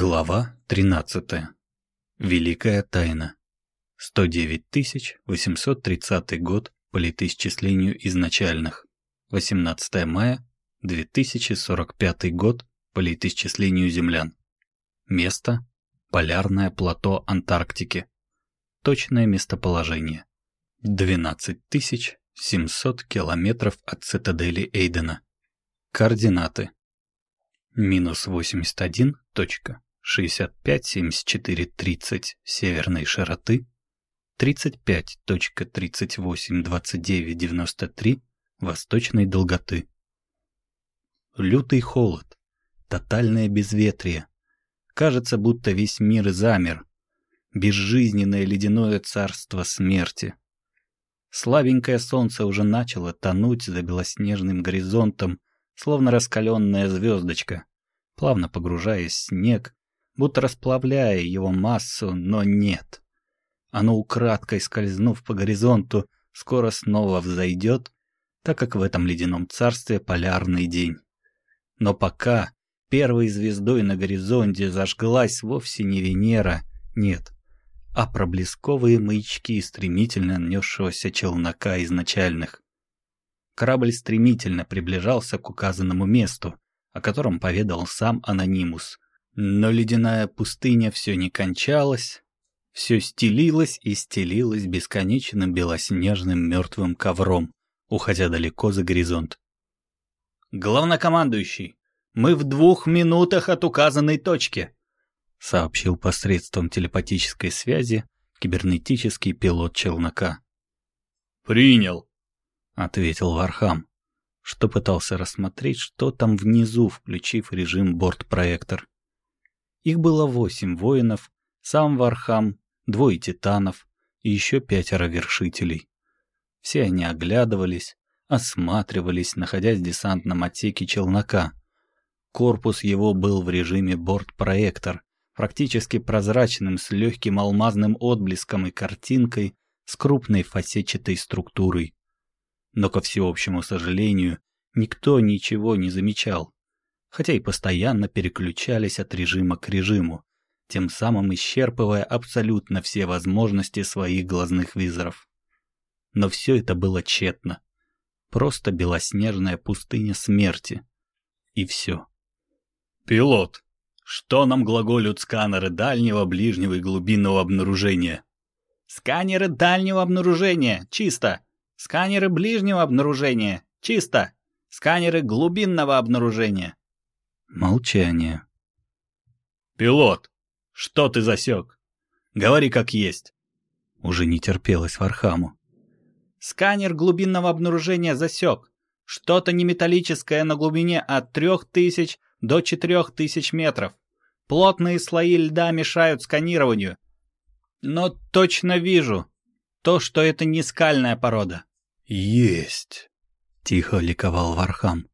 Глава 13. Великая тайна. 109 830 год по летоисчислению изначальных. 18 мая 2045 год по летоисчислению землян. Место – полярное плато Антарктики. Точное местоположение – 12 700 километров от цитадели Эйдена. Координаты – минус 81 65-74-30 северной широты, 35.38-29-93 восточной долготы. Лютый холод, тотальное безветрие. Кажется, будто весь мир замер. Безжизненное ледяное царство смерти. Слабенькое солнце уже начало тонуть за белоснежным горизонтом, словно раскаленная звездочка плавно погружаясь в снег, будто расплавляя его массу, но нет. Оно украдкой скользнув по горизонту, скоро снова взойдет, так как в этом ледяном царстве полярный день. Но пока первой звездой на горизонте зажглась вовсе не Венера, нет, а проблесковые маячки стремительно несшегося челнока изначальных. Корабль стремительно приближался к указанному месту, о котором поведал сам Анонимус. Но ледяная пустыня все не кончалась, все стелилось и стелилось бесконечным белоснежным мертвым ковром, уходя далеко за горизонт. «Главнокомандующий, мы в двух минутах от указанной точки», сообщил посредством телепатической связи кибернетический пилот челнока. «Принял», — ответил Вархам что пытался рассмотреть, что там внизу, включив режим борт-проектор. Их было восемь воинов, сам Вархам, двое титанов и еще пятеро вершителей. Все они оглядывались, осматривались, находясь в десантном отсеке челнока. Корпус его был в режиме борт-проектор, практически прозрачным, с легким алмазным отблеском и картинкой с крупной фасетчатой структурой но, ко всеобщему сожалению, никто ничего не замечал, хотя и постоянно переключались от режима к режиму, тем самым исчерпывая абсолютно все возможности своих глазных визоров. Но все это было тщетно. Просто белоснежная пустыня смерти. И все. «Пилот, что нам глаголют сканеры дальнего, ближнего и глубинного обнаружения?» «Сканеры дальнего обнаружения! Чисто!» Сканеры ближнего обнаружения. Чисто. Сканеры глубинного обнаружения. Молчание. Пилот, что ты засек? Говори как есть. Уже не терпелось Вархаму. Сканер глубинного обнаружения засек. Что-то неметаллическое на глубине от 3000 до 4000 метров. Плотные слои льда мешают сканированию. Но точно вижу то, что это не скальная порода. «Есть!» — тихо ликовал Вархам.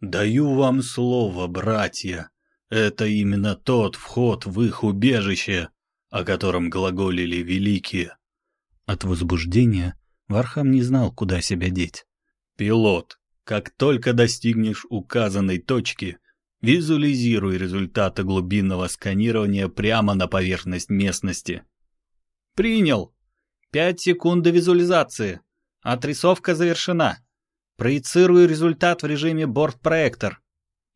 «Даю вам слово, братья. Это именно тот вход в их убежище, о котором глаголили великие». От возбуждения Вархам не знал, куда себя деть. «Пилот, как только достигнешь указанной точки, визуализируй результаты глубинного сканирования прямо на поверхность местности». «Принял. Пять секунд до визуализации». Отрисовка завершена. Проецирую результат в режиме борт-проектор.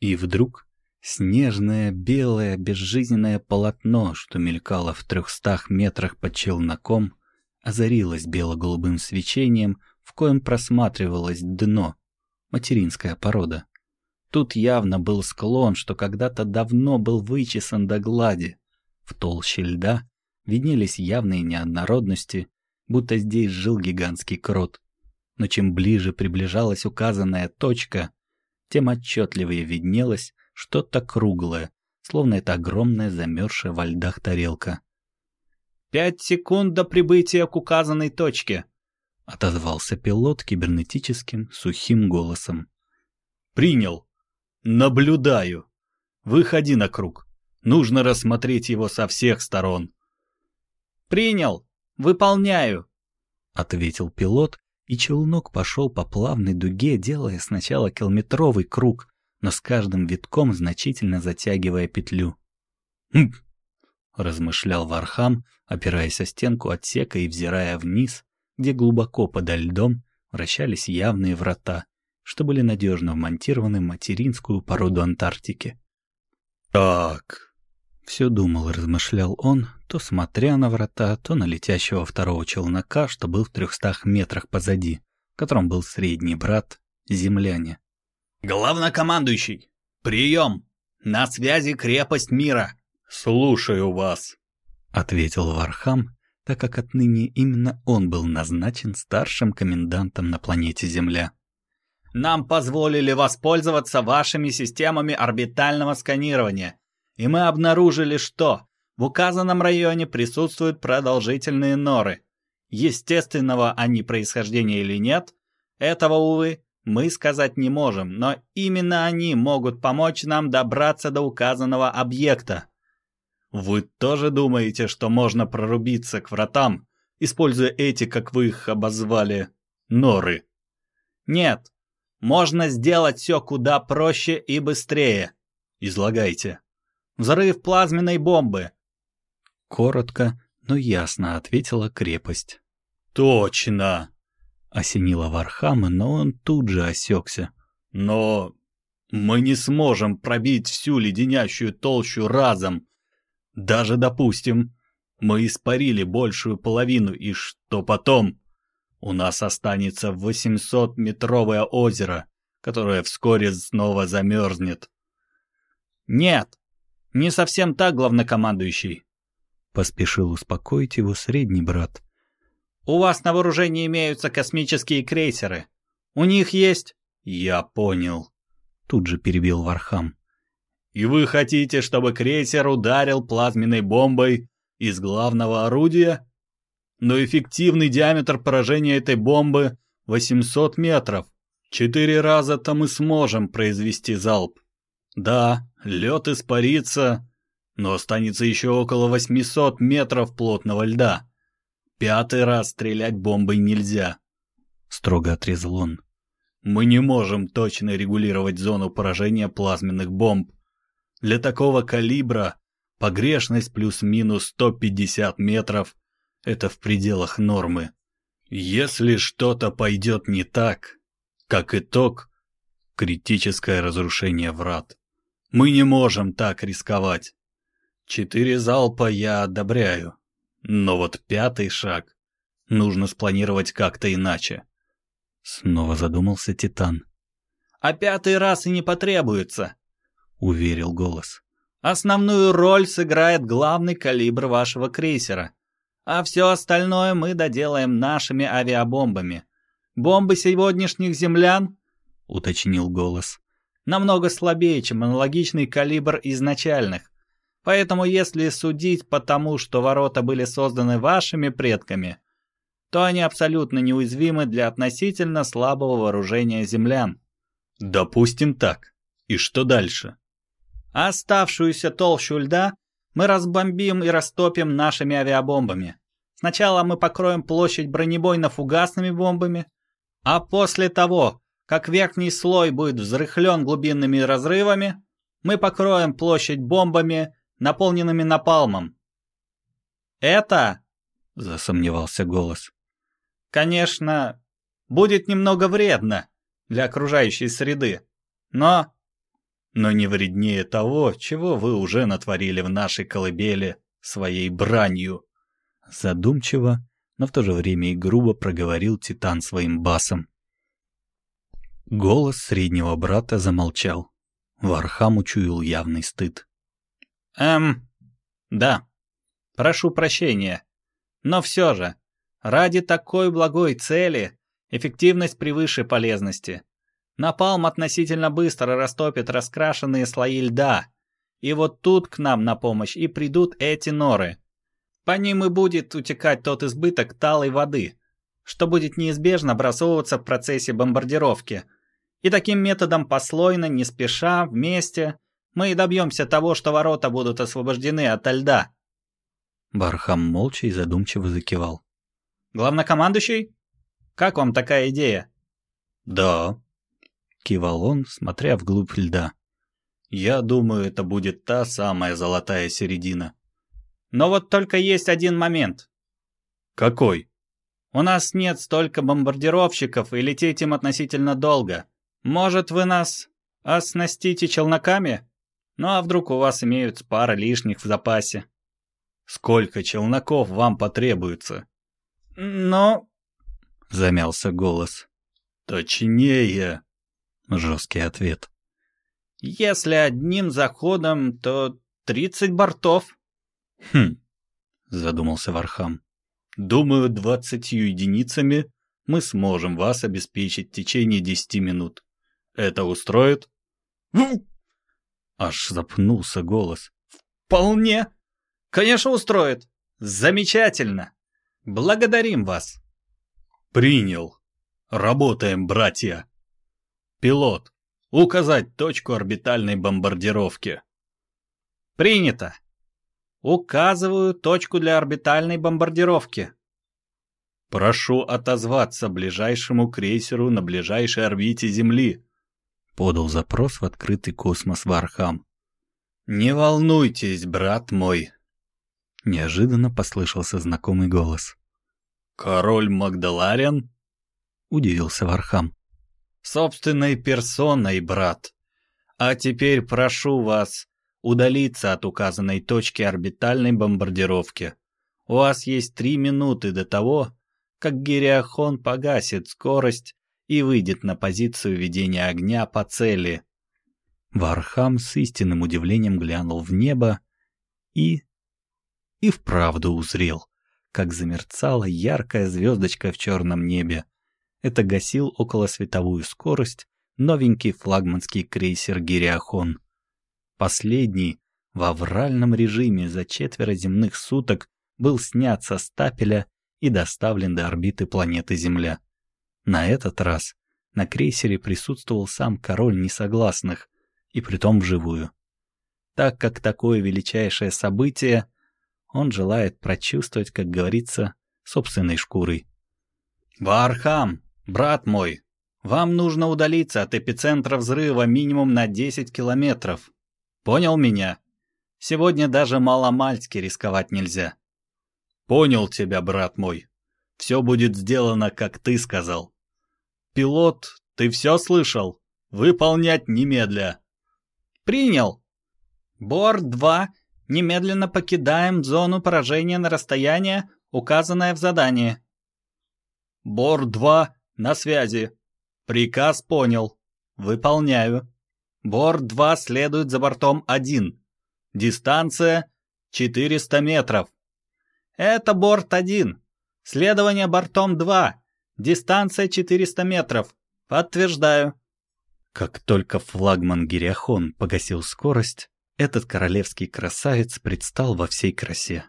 И вдруг снежное белое безжизненное полотно, что мелькало в трехстах метрах под челноком, озарилось бело-голубым свечением, в коем просматривалось дно, материнская порода. Тут явно был склон, что когда-то давно был вычесан до глади. В толще льда виднелись явные неоднородности, будто здесь жил гигантский крот. Но чем ближе приближалась указанная точка, тем отчетливее виднелось что-то круглое, словно это огромная замерзшая во льдах тарелка. «Пять секунд до прибытия к указанной точке», — отозвался пилот кибернетическим сухим голосом. «Принял. Наблюдаю. Выходи на круг. Нужно рассмотреть его со всех сторон». «Принял. «Выполняю», — ответил пилот, и челнок пошел по плавной дуге, делая сначала километровый круг, но с каждым витком значительно затягивая петлю. Хм, размышлял Вархам, опираясь о стенку отсека и взирая вниз, где глубоко подо льдом вращались явные врата, что были надежно вмонтированы в материнскую породу Антарктики. «Так...» — все думал размышлял он, то смотря на врата, то на летящего второго челнока, что был в трехстах метрах позади, в котором был средний брат, земляне. «Главнокомандующий! Прием! На связи крепость мира!» «Слушаю вас», — ответил Вархам, так как отныне именно он был назначен старшим комендантом на планете Земля. «Нам позволили воспользоваться вашими системами орбитального сканирования, и мы обнаружили, что в указанном районе присутствуют продолжительные норы. Естественного они происхождения или нет, этого, увы, мы сказать не можем, но именно они могут помочь нам добраться до указанного объекта. Вы тоже думаете, что можно прорубиться к вратам, используя эти, как вы их обозвали, норы? Нет. Можно сделать все куда проще и быстрее. Излагайте. Взрыв плазменной бомбы. Коротко, но ясно ответила крепость. Точно. Осенила Вархама, но он тут же осекся. Но мы не сможем пробить всю леденящую толщу разом, даже, допустим, мы испарили большую половину, и что потом? У нас останется 800-метровое озеро, которое вскоре снова замерзнет. Нет, не совсем так, главнокомандующий. Поспешил успокоить его средний брат. У вас на вооружении имеются космические крейсеры. У них есть... Я понял. Тут же перебил Вархам. И вы хотите, чтобы крейсер ударил плазменной бомбой из главного орудия? Но эффективный диаметр поражения этой бомбы 800 метров. Четыре раза-то мы сможем произвести залп. Да, лед испарится, но останется еще около 800 метров плотного льда. Пятый раз стрелять бомбой нельзя. Строго отрезал он. Мы не можем точно регулировать зону поражения плазменных бомб. Для такого калибра погрешность плюс-минус 150 метров — это в пределах нормы. Если что-то пойдет не так, как итог — критическое разрушение врат. Мы не можем так рисковать. Четыре залпа я одобряю, но вот пятый шаг нужно спланировать как-то иначе. Снова задумался Титан. А пятый раз и не потребуется уверил голос. Основную роль сыграет главный калибр вашего крейсера, а все остальное мы доделаем нашими авиабомбами. Бомбы сегодняшних землян, уточнил голос, намного слабее, чем аналогичный калибр изначальных. Поэтому если судить по тому, что ворота были созданы вашими предками, то они абсолютно неуязвимы для относительно слабого вооружения землян. Допустим так. И что дальше? оставшуюся толщу льда мы разбомбим и растопим нашими авиабомбами. Сначала мы покроем площадь бронебойно-фугасными бомбами, а после того, как верхний слой будет взрыхлен глубинными разрывами, мы покроем площадь бомбами, наполненными напалмом. Это, засомневался голос, конечно, будет немного вредно для окружающей среды, но но не вреднее того, чего вы уже натворили в нашей колыбели своей бранью. Задумчиво, но в то же время и грубо проговорил Титан своим басом. Голос среднего брата замолчал. Вархам учуял явный стыд. «Эм, да, прошу прощения. Но все же, ради такой благой цели эффективность превыше полезности. Напалм относительно быстро растопит раскрашенные слои льда. И вот тут к нам на помощь и придут эти норы. По ним и будет утекать тот избыток талой воды, что будет неизбежно образовываться в процессе бомбардировки. И таким методом послойно, не спеша, вместе, мы и добьемся того, что ворота будут освобождены от льда. Бархам молча и задумчиво закивал. «Главнокомандующий? Как вам такая идея?» «Да», — кивал он, смотря вглубь льда. Я думаю, это будет та самая золотая середина. Но вот только есть один момент. Какой? У нас нет столько бомбардировщиков, и лететь им относительно долго. Может, вы нас оснастите челноками? Ну а вдруг у вас имеются пара лишних в запасе? Сколько челноков вам потребуется? Но... Замялся голос. Точнее. Жесткий ответ. Если одним заходом, то 30 бортов. Хм, задумался Вархам. Думаю, двадцатью единицами мы сможем вас обеспечить в течение десяти минут. Это устроит? Аж запнулся голос. Вполне. Конечно, устроит. Замечательно. Благодарим вас. Принял. Работаем, братья. Пилот, указать точку орбитальной бомбардировки. Принято. Указываю точку для орбитальной бомбардировки. Прошу отозваться ближайшему крейсеру на ближайшей орбите Земли. Подал запрос в открытый космос Вархам. Не волнуйтесь, брат мой. Неожиданно послышался знакомый голос. Король Магдаларин? Удивился Вархам. Собственной персоной, брат. А теперь прошу вас удалиться от указанной точки орбитальной бомбардировки. У вас есть три минуты до того, как Гириахон погасит скорость и выйдет на позицию ведения огня по цели. Вархам с истинным удивлением глянул в небо и... и вправду узрел, как замерцала яркая звездочка в черном небе. Это гасил околосветовую скорость новенький флагманский крейсер «Гириахон». Последний в авральном режиме за четверо земных суток был снят со стапеля и доставлен до орбиты планеты Земля. На этот раз на крейсере присутствовал сам король несогласных, и притом вживую. Так как такое величайшее событие, он желает прочувствовать, как говорится, собственной шкурой. «Вархам, брат мой, вам нужно удалиться от эпицентра взрыва минимум на 10 километров. Понял меня? Сегодня даже маломальски рисковать нельзя. Понял тебя, брат мой. Все будет сделано, как ты сказал. Пилот, ты все слышал? Выполнять немедля. Принял. Борт-2, немедленно покидаем зону поражения на расстояние, указанное в задании. Борт-2, на связи. Приказ понял. Выполняю. Борт-2 следует за бортом 1. Дистанция 400 метров. Это борт-1. Следование бортом 2. Дистанция 400 метров. Подтверждаю. Как только флагман Гириахон погасил скорость, этот королевский красавец предстал во всей красе.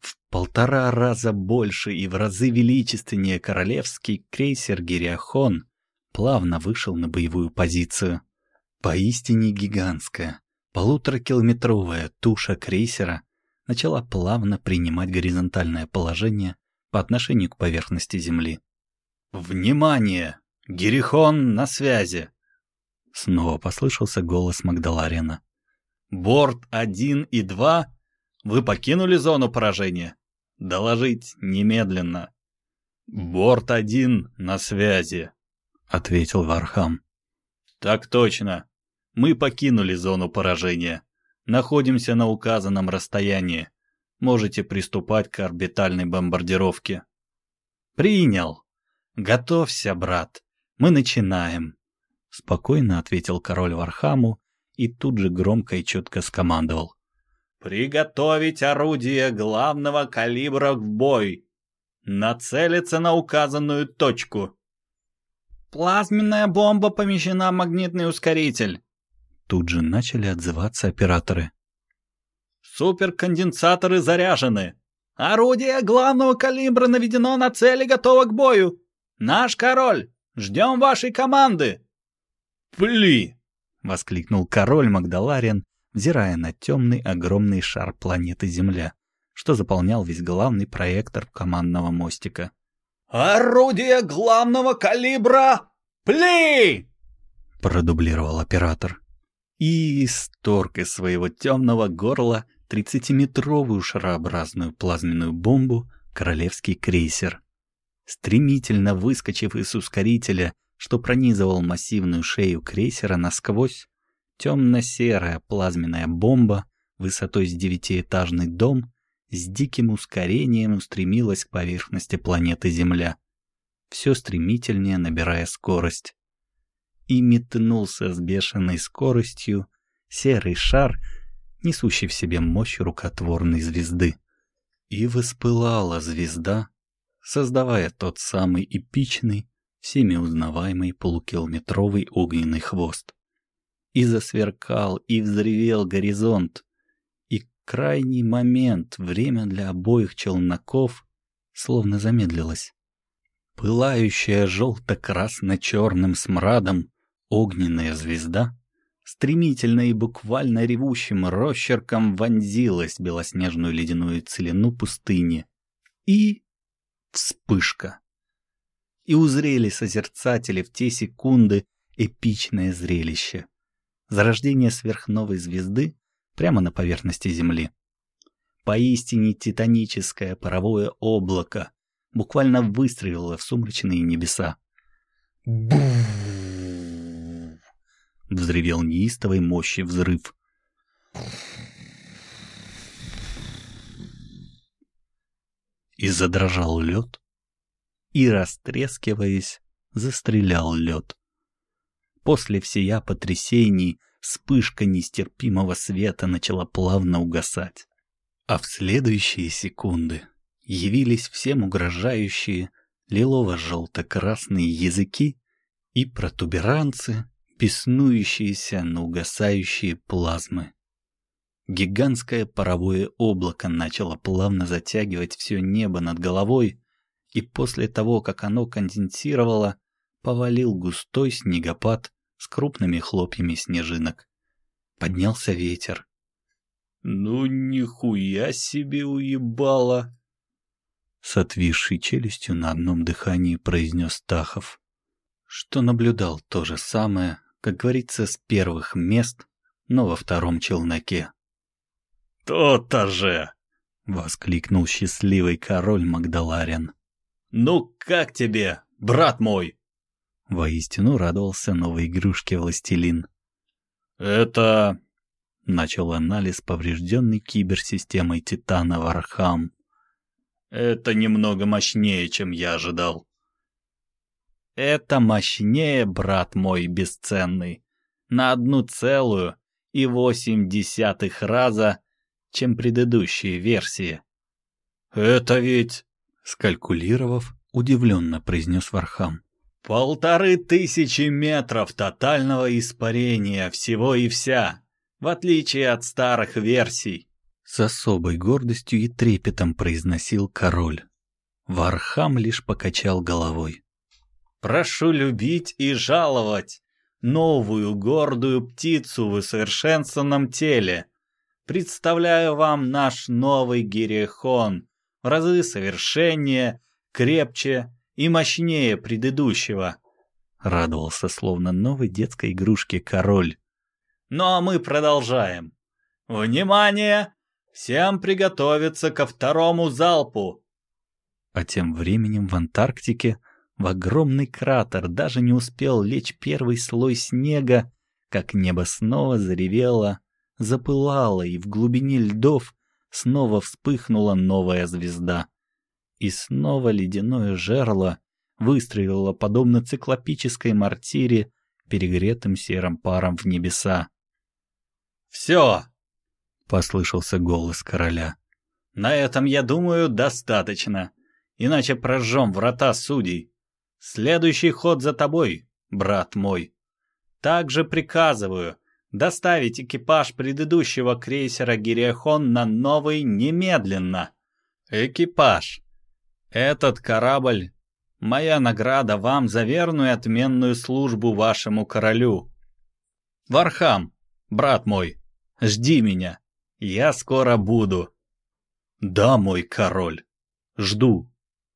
В полтора раза больше и в разы величественнее королевский крейсер Гириахон плавно вышел на боевую позицию. Поистине гигантская, полуторакилометровая туша крейсера начала плавно принимать горизонтальное положение по отношению к поверхности Земли. «Внимание! Гириахон на связи!» Снова послышался голос Магдаларина. «Борт 1 и 2, вы покинули зону поражения? Доложить немедленно!» «Борт 1 на связи!» — ответил Вархам. «Так точно. Мы покинули зону поражения. Находимся на указанном расстоянии. Можете приступать к орбитальной бомбардировке». «Принял. Готовься, брат. Мы начинаем», — спокойно ответил король Вархаму и тут же громко и четко скомандовал. «Приготовить орудие главного калибра в бой! Нацелиться на указанную точку!» «Плазменная бомба помещена в магнитный ускоритель!» Тут же начали отзываться операторы. «Суперконденсаторы заряжены! Орудие главного калибра наведено на цель и готово к бою! Наш король! Ждем вашей команды!» «Пли!» — воскликнул король Магдаларен, взирая на темный огромный шар планеты Земля, что заполнял весь главный проектор командного мостика. «Орудие главного калибра! Пли!» — продублировал оператор. и исторг из своего темного горла тридцатиметровую шарообразную плазменную бомбу королевский крейсер. Стремительно выскочив из ускорителя, что пронизывал массивную шею крейсера насквозь, темно-серая плазменная бомба высотой с девятиэтажный дом с диким ускорением устремилась к поверхности планеты Земля, все стремительнее набирая скорость. И метнулся с бешеной скоростью серый шар, несущий в себе мощь рукотворной звезды. И воспылала звезда, создавая тот самый эпичный, всеми узнаваемый полукилометровый огненный хвост. И засверкал, и взревел горизонт, и крайний момент время для обоих челноков словно замедлилось. Пылающая желто-красно-черным смрадом огненная звезда стремительно и буквально ревущим росчерком вонзилась белоснежную ледяную целину пустыни. И вспышка. И узрели созерцатели в те секунды эпичное зрелище. Зарождение сверхновой звезды прямо на поверхности Земли. Поистине титаническое паровое облако буквально выстрелило в сумрачные небеса. Бу! Взревел неистовой мощи взрыв. И задрожал лед, и, растрескиваясь, застрелял лед. После всея потрясений вспышка нестерпимого света начала плавно угасать. А в следующие секунды явились всем угрожающие лилово-желто-красные языки и протуберанцы, беснующиеся на угасающие плазмы. Гигантское паровое облако начало плавно затягивать все небо над головой, и после того, как оно конденсировало, повалил густой снегопад с крупными хлопьями снежинок. Поднялся ветер. «Ну, нихуя себе уебало!» С отвисшей челюстью на одном дыхании произнес Тахов, что наблюдал то же самое, как говорится, с первых мест, но во втором челноке. «То-то же!» — воскликнул счастливый король Магдаларин. «Ну как тебе, брат мой?» Воистину радовался новой игрушке Властелин. «Это...» — начал анализ поврежденной киберсистемой Титана Вархам. «Это немного мощнее, чем я ожидал». «Это мощнее, брат мой бесценный, на одну целую и восемь десятых раза, чем предыдущие версии». «Это ведь...» скалькулировав, удивленно произнес Вархам. «Полторы тысячи метров тотального испарения всего и вся, в отличие от старых версий!» С особой гордостью и трепетом произносил король. Вархам лишь покачал головой. «Прошу любить и жаловать новую гордую птицу в усовершенствованном теле. Представляю вам наш новый Гирехон, в разы совершеннее, крепче и мощнее предыдущего. Радовался словно новой детской игрушке король. Ну а мы продолжаем. Внимание! Всем приготовиться ко второму залпу. А тем временем в Антарктике в огромный кратер даже не успел лечь первый слой снега, как небо снова заревело, запылало, и в глубине льдов снова вспыхнула новая звезда. И снова ледяное жерло выстрелило подобно циклопической мартире, перегретым серым паром в небеса. «Все!» — послышался голос короля. «На этом, я думаю, достаточно. Иначе прожжем врата судей. Следующий ход за тобой, брат мой. Также приказываю доставить экипаж предыдущего крейсера «Гириахон» на новый немедленно. Экипаж. Этот корабль — моя награда вам за верную и отменную службу вашему королю. Вархам, брат мой, жди меня. Я скоро буду. Да, мой король, жду, —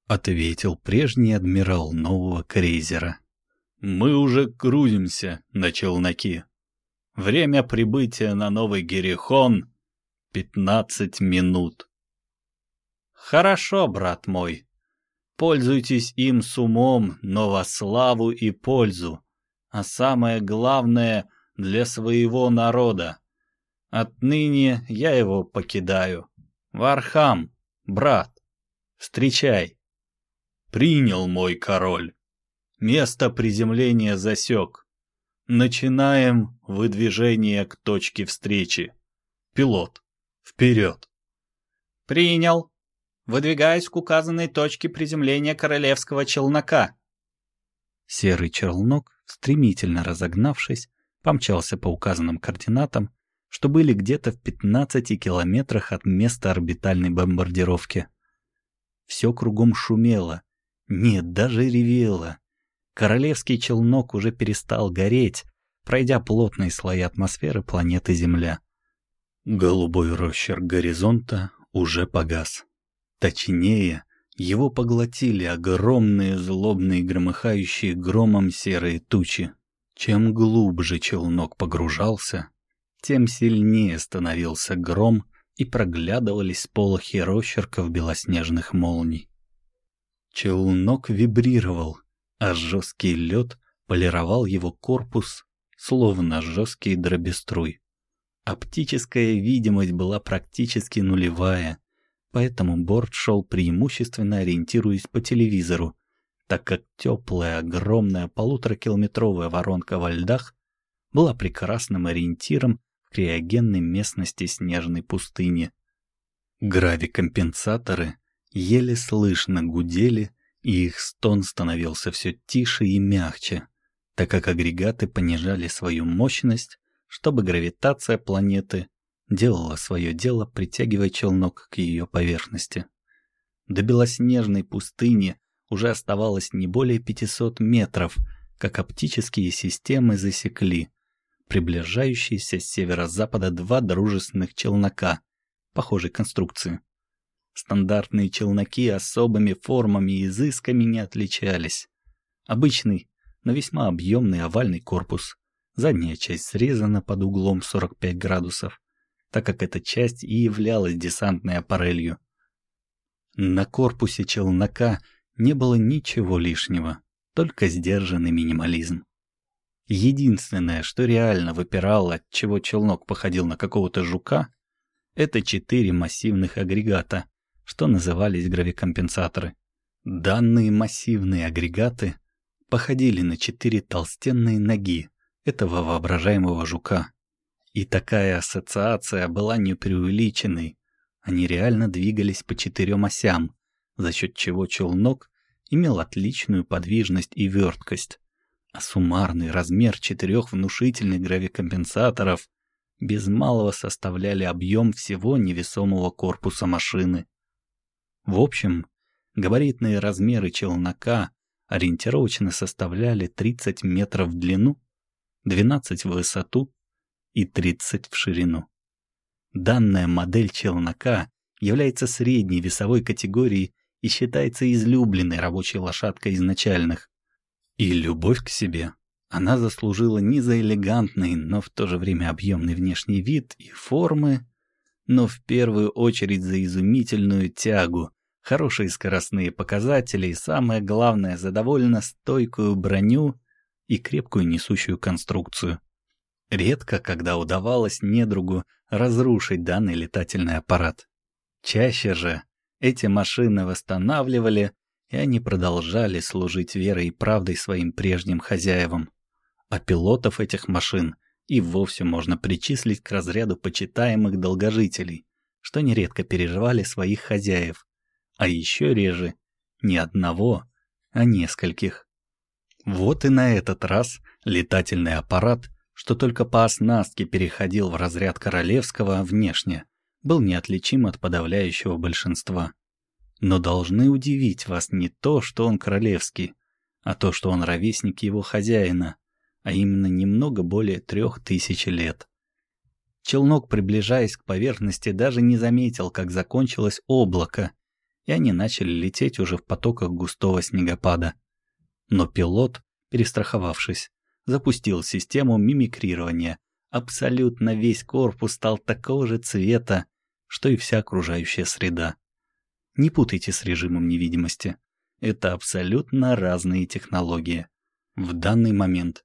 ответил прежний адмирал нового крейсера. Мы уже грузимся на челноки. Время прибытия на Новый Герихон — 15 минут. Хорошо, брат мой. Пользуйтесь им с умом, но во славу и пользу. А самое главное — для своего народа. Отныне я его покидаю. Вархам, брат, встречай. Принял мой король. Место приземления засек. Начинаем выдвижение к точке встречи. Пилот, вперед. Принял. Выдвигаюсь к указанной точке приземления королевского челнока. Серый челнок, стремительно разогнавшись, помчался по указанным координатам, что были где-то в 15 километрах от места орбитальной бомбардировки. Все кругом шумело, нет, даже ревело. Королевский челнок уже перестал гореть, пройдя плотные слои атмосферы планеты Земля. Голубой росчерк горизонта уже погас. Точнее, его поглотили огромные злобные громыхающие громом серые тучи. Чем глубже челнок погружался, тем сильнее становился гром и проглядывались полохи росчерков белоснежных молний. Челнок вибрировал, а жесткий лед полировал его корпус, словно жесткий дробеструй. Оптическая видимость была практически нулевая, поэтому борт шел преимущественно ориентируясь по телевизору, так как теплая, огромная полуторакилометровая воронка во льдах была прекрасным ориентиром в криогенной местности снежной пустыни. Гравикомпенсаторы еле слышно гудели, и их стон становился все тише и мягче, так как агрегаты понижали свою мощность, чтобы гравитация планеты делала свое дело, притягивая челнок к ее поверхности. До белоснежной пустыни уже оставалось не более 500 метров, как оптические системы засекли приближающиеся с северо-запада два дружественных челнока похожей конструкции. Стандартные челноки особыми формами и изысками не отличались. Обычный, но весьма объемный овальный корпус. Задняя часть срезана под углом 45 градусов, так как эта часть и являлась десантной аппарелью. На корпусе челнока не было ничего лишнего, только сдержанный минимализм. Единственное, что реально выпирало, от чего челнок походил на какого-то жука, это четыре массивных агрегата, что назывались гравикомпенсаторы. Данные массивные агрегаты походили на четыре толстенные ноги этого воображаемого жука. И такая ассоциация была не преувеличенной. Они реально двигались по четырем осям, за счет чего челнок имел отличную подвижность и верткость. А суммарный размер четырех внушительных гравикомпенсаторов без малого составляли объем всего невесомого корпуса машины. В общем, габаритные размеры челнока ориентировочно составляли 30 метров в длину, 12 в высоту и 30 в ширину. Данная модель челнока является средней весовой категорией и считается излюбленной рабочей лошадкой изначальных. И любовь к себе она заслужила не за элегантный, но в то же время объемный внешний вид и формы, но в первую очередь за изумительную тягу, хорошие скоростные показатели и, самое главное, за довольно стойкую броню и крепкую несущую конструкцию. Редко, когда удавалось недругу разрушить данный летательный аппарат. Чаще же эти машины восстанавливали, и они продолжали служить верой и правдой своим прежним хозяевам. А пилотов этих машин и вовсе можно причислить к разряду почитаемых долгожителей, что нередко переживали своих хозяев, а еще реже не одного, а нескольких. Вот и на этот раз летательный аппарат, что только по оснастке переходил в разряд королевского внешне, был неотличим от подавляющего большинства. Но должны удивить вас не то, что он королевский, а то, что он ровесник его хозяина, а именно немного более трех тысяч лет. Челнок, приближаясь к поверхности, даже не заметил, как закончилось облако, и они начали лететь уже в потоках густого снегопада. Но пилот, перестраховавшись, запустил систему мимикрирования, Абсолютно весь корпус стал такого же цвета, что и вся окружающая среда. Не путайте с режимом невидимости. Это абсолютно разные технологии. В данный момент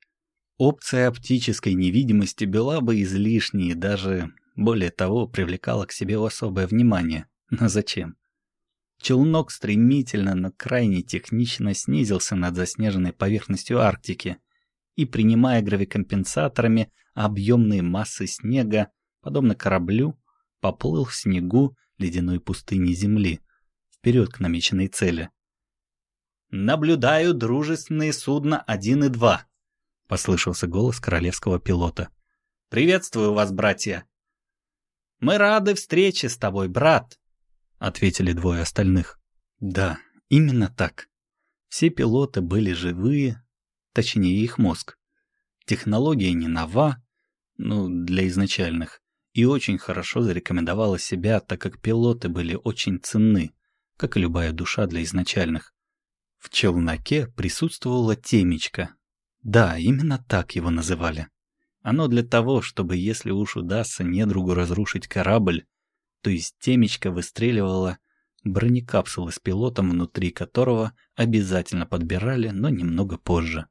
опция оптической невидимости была бы излишней и даже, более того, привлекала к себе особое внимание. Но зачем? Челнок стремительно, но крайне технично снизился над заснеженной поверхностью Арктики и, принимая гравикомпенсаторами объемные массы снега, подобно кораблю, поплыл в снегу ледяной пустыни Земли, вперед к намеченной цели. «Наблюдаю дружественные судна 1 и 2», — послышался голос королевского пилота. «Приветствую вас, братья!» «Мы рады встрече с тобой, брат», — ответили двое остальных. Да, именно так. Все пилоты были живые, точнее их мозг. Технология не нова, ну, для изначальных, и очень хорошо зарекомендовала себя, так как пилоты были очень ценны, как и любая душа для изначальных. В челноке присутствовала темечко. Да, именно так его называли. Оно для того, чтобы, если уж удастся недругу разрушить корабль, то из темечка выстреливала бронекапсулы с пилотом, внутри которого обязательно подбирали, но немного позже.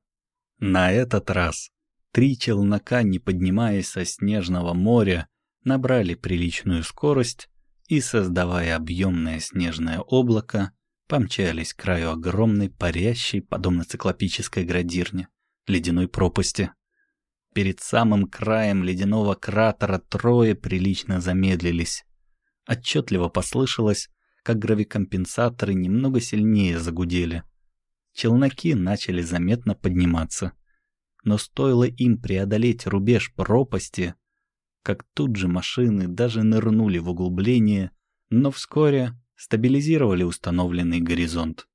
На этот раз три челнока, не поднимаясь со снежного моря, набрали приличную скорость и, создавая объемное снежное облако, помчались к краю огромной, парящей, подобно циклопической градирне, ледяной пропасти. Перед самым краем ледяного кратера трое прилично замедлились. Отчетливо послышалось, как гравикомпенсаторы немного сильнее загудели. Челноки начали заметно подниматься. Но стоило им преодолеть рубеж пропасти, как тут же машины даже нырнули в углубление, но вскоре стабилизировали установленный горизонт.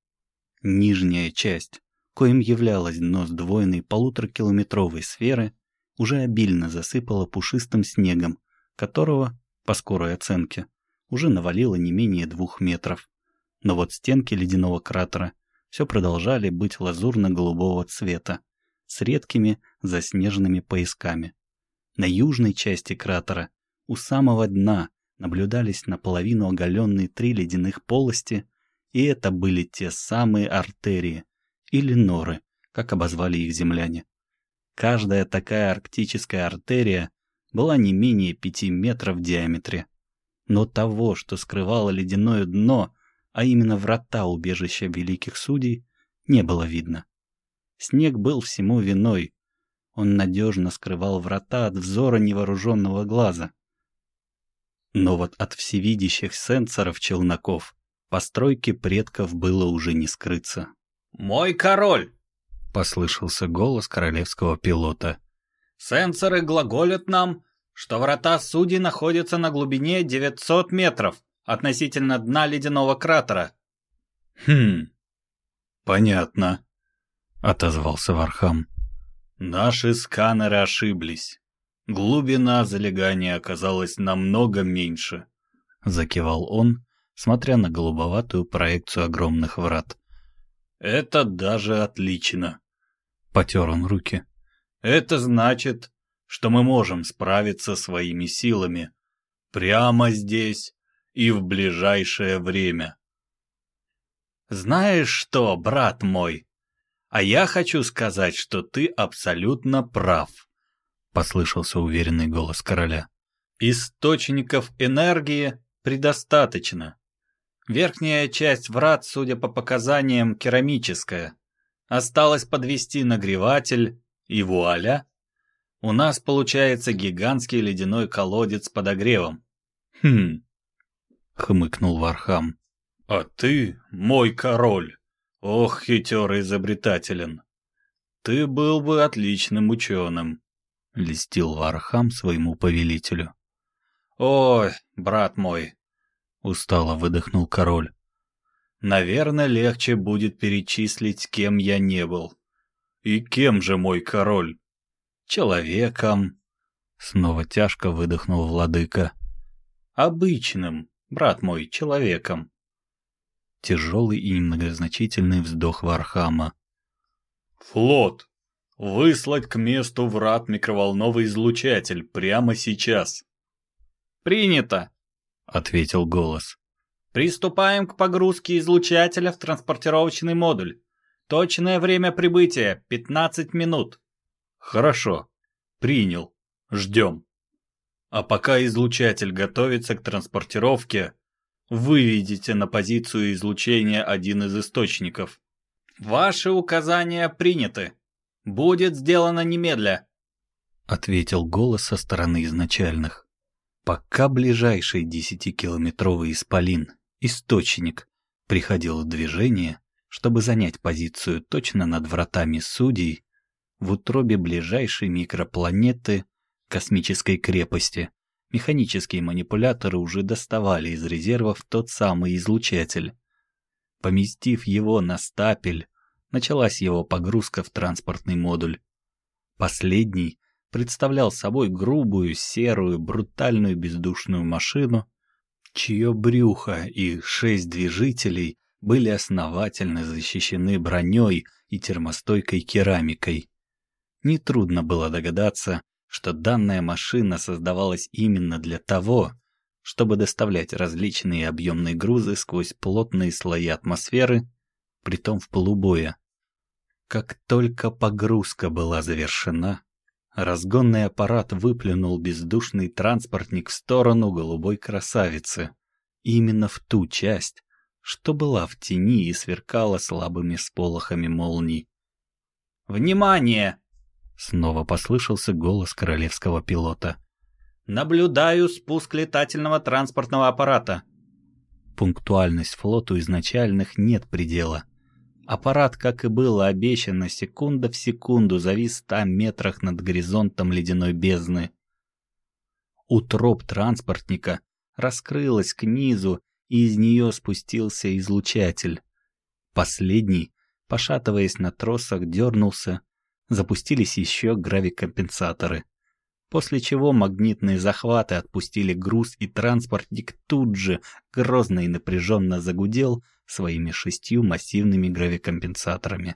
Нижняя часть, коим являлось дно сдвоенной полуторакилометровой сферы, уже обильно засыпала пушистым снегом, которого, по скорой оценке, уже навалило не менее двух метров. Но вот стенки ледяного кратера все продолжали быть лазурно-голубого цвета, с редкими заснеженными поясками. На южной части кратера, у самого дна, наблюдались наполовину оголенные три ледяных полости, и это были те самые артерии, или норы, как обозвали их земляне. Каждая такая арктическая артерия была не менее пяти метров в диаметре. Но того, что скрывало ледяное дно, а именно врата убежища великих судей, не было видно. Снег был всему виной. Он надежно скрывал врата от взора невооруженного глаза. Но вот от всевидящих сенсоров челноков постройки предков было уже не скрыться. «Мой король!» — послышался голос королевского пилота. «Сенсоры глаголят нам, что врата судей находятся на глубине 900 метров относительно дна ледяного кратера». «Хм, понятно», — отозвался Вархам. «Наши сканеры ошиблись. Глубина залегания оказалась намного меньше», — закивал он, смотря на голубоватую проекцию огромных врат. «Это даже отлично», — потер он руки. «Это значит, что мы можем справиться своими силами прямо здесь и в ближайшее время». «Знаешь что, брат мой, а я хочу сказать, что ты абсолютно прав», — послышался уверенный голос короля. «Источников энергии предостаточно. Верхняя часть врат, судя по показаниям, керамическая. Осталось подвести нагреватель, и вуаля! У нас получается гигантский ледяной колодец с подогревом. Хм, хмыкнул Вархам. А ты, мой король, ох, хитер и изобретателен. Ты был бы отличным ученым. — льстил Вархам своему повелителю. «Ой, брат мой!» — устало выдохнул король. «Наверное, легче будет перечислить, кем я не был». «И кем же мой король?» «Человеком». Снова тяжко выдохнул владыка. «Обычным, брат мой, человеком». Тяжелый и немногозначительный вздох Вархама. «Флот! Выслать к месту врат микроволновый излучатель прямо сейчас. Принято, ответил голос. Приступаем к погрузке излучателя в транспортировочный модуль. Точное время прибытия — 15 минут. Хорошо. Принял. Ждем. А пока излучатель готовится к транспортировке, выведите на позицию излучения один из источников. Ваши указания приняты. Будет сделано немедля. Ответил голос со стороны изначальных. Пока ближайший десятикилометровый исполин, источник, приходил в движение, чтобы занять позицию точно над вратами судей, в утробе ближайшей микропланеты, космической крепости, механические манипуляторы уже доставали из резервов тот самый излучатель. Поместив его на стапель, началась его погрузка в транспортный модуль. Последний представлял собой грубую, серую, брутальную бездушную машину, чье брюхо и шесть движителей были основательно защищены броней и термостойкой керамикой. Нетрудно было догадаться, что данная машина создавалась именно для того, чтобы доставлять различные объемные грузы сквозь плотные слои атмосферы, притом в полубоя. Как только погрузка была завершена, разгонный аппарат выплюнул бездушный транспортник в сторону голубой красавицы, именно в ту часть, что была в тени и сверкала слабыми сполохами молний. «Внимание!» — снова послышался голос королевского пилота. «Наблюдаю спуск летательного транспортного аппарата». Пунктуальность флоту изначальных нет предела. Аппарат, как и было обещано, секунда в секунду завис в ста метрах над горизонтом ледяной бездны. Утроп транспортника раскрылась к низу, и из нее спустился излучатель. Последний, пошатываясь на тросах, дернулся, запустились еще гравикомпенсаторы. После чего магнитные захваты отпустили груз, и транспортник тут же грозно и напряженно загудел, своими шестью массивными гравикомпенсаторами.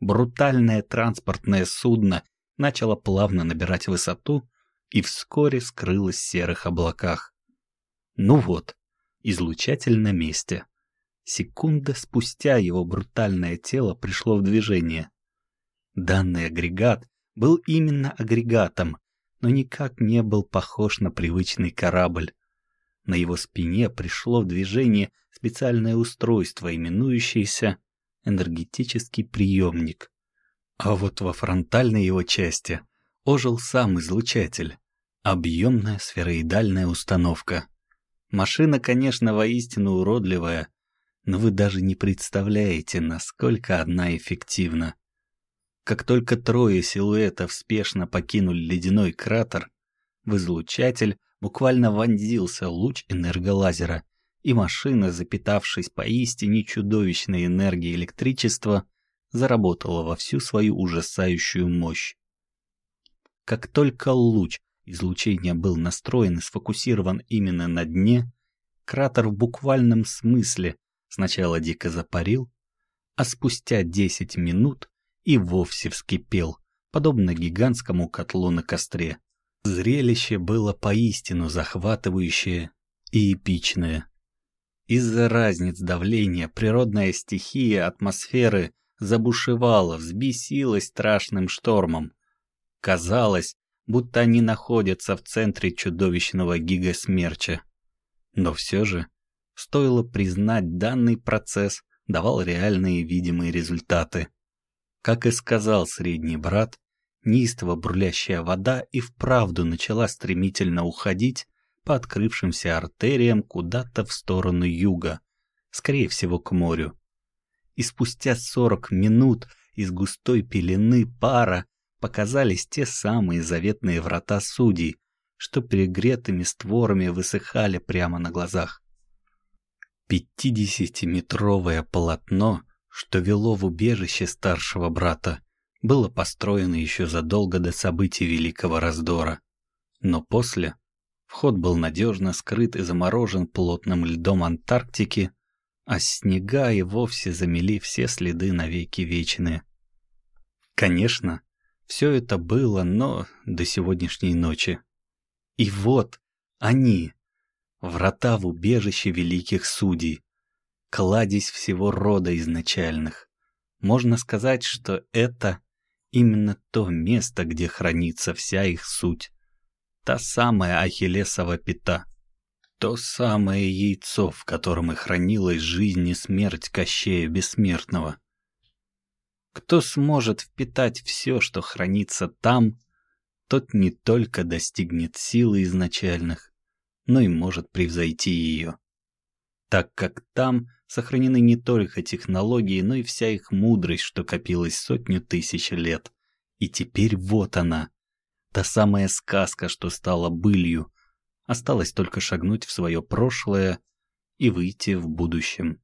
Брутальное транспортное судно начало плавно набирать высоту и вскоре скрылось в серых облаках. Ну вот, излучатель на месте. Секунда спустя его брутальное тело пришло в движение. Данный агрегат был именно агрегатом, но никак не был похож на привычный корабль. На его спине пришло в движение специальное устройство, именующееся энергетический приемник. А вот во фронтальной его части ожил сам излучатель. Объемная сфероидальная установка. Машина, конечно, воистину уродливая, но вы даже не представляете, насколько она эффективна. Как только трое силуэтов спешно покинули ледяной кратер, в излучатель буквально вонзился луч энерголазера, и машина, запитавшись поистине чудовищной энергией электричества, заработала во всю свою ужасающую мощь. Как только луч излучения был настроен и сфокусирован именно на дне, кратер в буквальном смысле сначала дико запарил, а спустя 10 минут и вовсе вскипел, подобно гигантскому котлу на костре. Зрелище было поистину захватывающее и эпичное. Из-за разниц давления природная стихия атмосферы забушевала, взбесилась страшным штормом. Казалось, будто они находятся в центре чудовищного гигасмерча. Но все же, стоило признать, данный процесс давал реальные видимые результаты. Как и сказал средний брат, неистово бурлящая вода и вправду начала стремительно уходить по открывшимся артериям куда-то в сторону юга, скорее всего к морю. И спустя сорок минут из густой пелены пара показались те самые заветные врата судей, что перегретыми створами высыхали прямо на глазах. Пятидесятиметровое полотно, что вело в убежище старшего брата, было построено еще задолго до событий Великого Раздора. Но после вход был надежно скрыт и заморожен плотным льдом Антарктики, а снега и вовсе замели все следы навеки вечные. Конечно, все это было, но до сегодняшней ночи. И вот они, врата в убежище великих судей, кладезь всего рода изначальных. Можно сказать, что это именно то место, где хранится вся их суть. Та самая Ахиллесова пята. То самое яйцо, в котором и хранилась жизнь и смерть Кощея Бессмертного. Кто сможет впитать все, что хранится там, тот не только достигнет силы изначальных, но и может превзойти ее. Так как там сохранены не только технологии, но и вся их мудрость, что копилась сотню тысяч лет. И теперь вот она, та самая сказка, что стала былью. Осталось только шагнуть в свое прошлое и выйти в будущем.